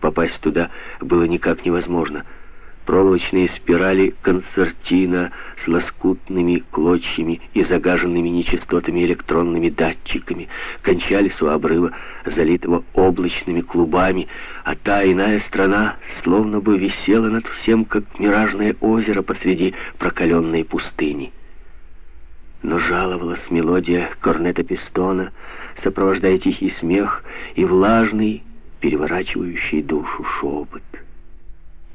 Попасть туда было никак невозможно. Проволочные спирали концертина с лоскутными клочьями и загаженными нечистотами электронными датчиками кончались у обрыва, залитого облачными клубами, а та иная страна словно бы висела над всем, как миражное озеро посреди прокаленной пустыни. Но жаловалась мелодия корнета пистона, сопровождая тихий смех и влажный, переворачивающий душу шепот.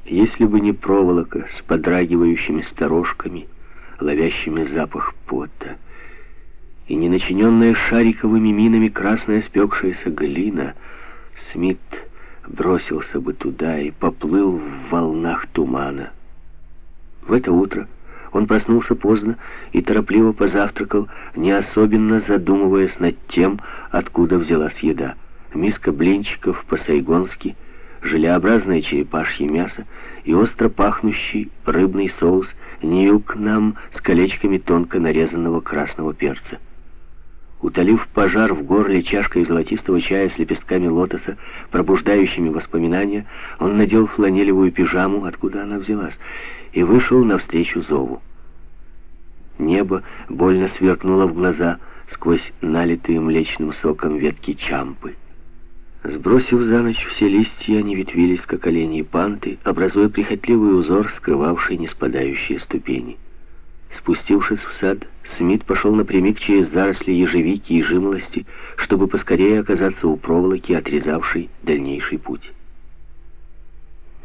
Если бы не проволока с подрагивающими сторожками, ловящими запах пота, и не начиненная шариковыми минами красная спекшаяся глина, Смит бросился бы туда и поплыл в волнах тумана. В это утро он проснулся поздно и торопливо позавтракал, не особенно задумываясь над тем, откуда взялась еда. Миска блинчиков по-сайгонски — желеобразное черепашье мясо и остро пахнущий рыбный соус ньюк-нам с колечками тонко нарезанного красного перца. Утолив пожар в горле чашкой золотистого чая с лепестками лотоса, пробуждающими воспоминания, он надел фланелевую пижаму, откуда она взялась, и вышел навстречу зову. Небо больно сверкнуло в глаза сквозь налитые млечным соком ветки чампы. Сбросив за ночь все листья, они ветвились, как оленьи панты, образуя прихотливый узор, скрывавший неспадающие ступени. Спустившись в сад, Смит пошел напрямик через заросли ежевики и жимолости, чтобы поскорее оказаться у проволоки, отрезавшей дальнейший путь.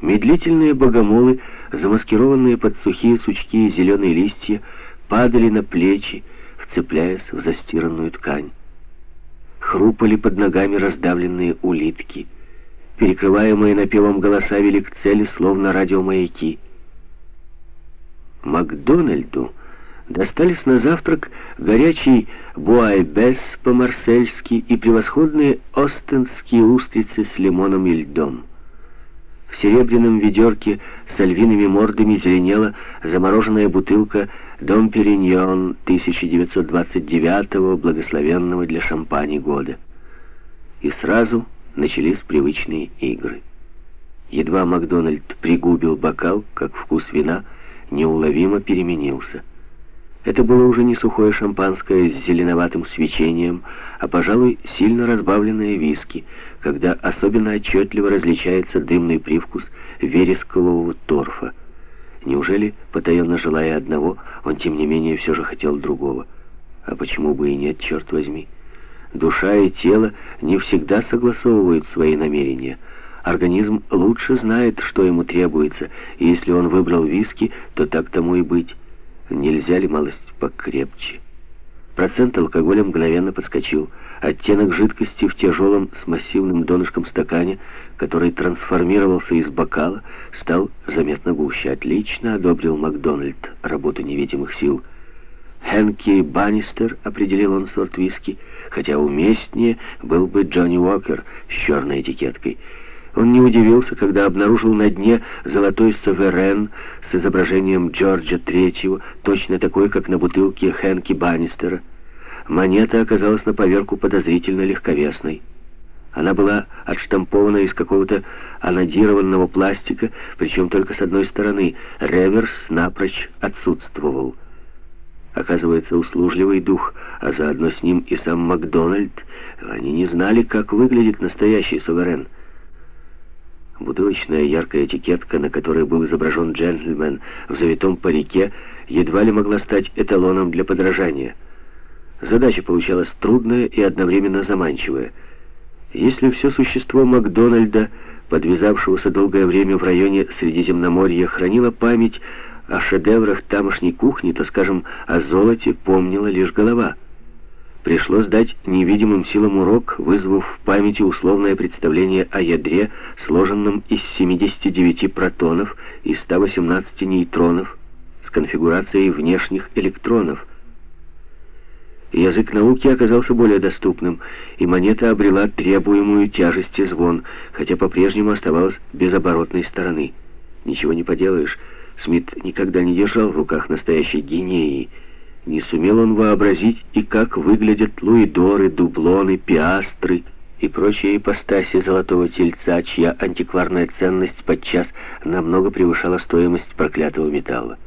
Медлительные богомолы, замаскированные под сухие сучки и зеленые листья, падали на плечи, вцепляясь в застиранную ткань хрупали под ногами раздавленные улитки. Перекрываемые напевом голоса вели к цели, словно радиомаяки. Макдональду достались на завтрак горячий буайбес по-марсельски и превосходные остенские устрицы с лимоном и льдом. В серебряном ведерке с альвиными мордами зеленела замороженная бутылка «Дом Периньон» 1929-го, благословенного для шампани года. И сразу начались привычные игры. Едва Макдональд пригубил бокал, как вкус вина неуловимо переменился. Это было уже не сухое шампанское с зеленоватым свечением, а, пожалуй, сильно разбавленное виски, когда особенно отчетливо различается дымный привкус верескового торфа. Неужели, потаенно желая одного, он тем не менее все же хотел другого? А почему бы и нет, черт возьми? Душа и тело не всегда согласовывают свои намерения. Организм лучше знает, что ему требуется, и если он выбрал виски, то так тому и быть. Нельзя ли малость покрепче? Процент алкоголя мгновенно подскочил. Оттенок жидкости в тяжелом с массивным донышком стакане, который трансформировался из бокала, стал заметно гуще. Отлично одобрил Макдональд работу невидимых сил. Хэнки Баннистер, определил он сорт виски, хотя уместнее был бы Джонни Уокер с черной этикеткой — он не удивился, когда обнаружил на дне золотой суверен с изображением Джорджа Третьего, точно такой, как на бутылке Хэнки Баннистера. Монета оказалась на поверку подозрительно легковесной. Она была отштампована из какого-то анодированного пластика, причем только с одной стороны. Реверс напрочь отсутствовал. Оказывается, услужливый дух, а заодно с ним и сам Макдональд, они не знали, как выглядит настоящий суверен — Бутылочная яркая этикетка, на которой был изображен джентльмен в завитом парике, едва ли могла стать эталоном для подражания. Задача получалась трудная и одновременно заманчивая. Если все существо Макдональда, подвязавшегося долгое время в районе Средиземноморья, хранило память о шедеврах тамошней кухни, то, скажем, о золоте помнила лишь голова — Пришлось дать невидимым силам урок, вызвав в памяти условное представление о ядре, сложенном из 79 протонов и 118 нейтронов, с конфигурацией внешних электронов. Язык науки оказался более доступным, и монета обрела требуемую тяжесть и звон, хотя по-прежнему оставалась без оборотной стороны. Ничего не поделаешь, Смит никогда не держал в руках настоящей гинеи, не сумел он вообразить и как выглядят луидоры, дублоны, пиастры и прочие ипостаси золотого тельца, чья антикварная ценность подчас намного превышала стоимость проклятого металла.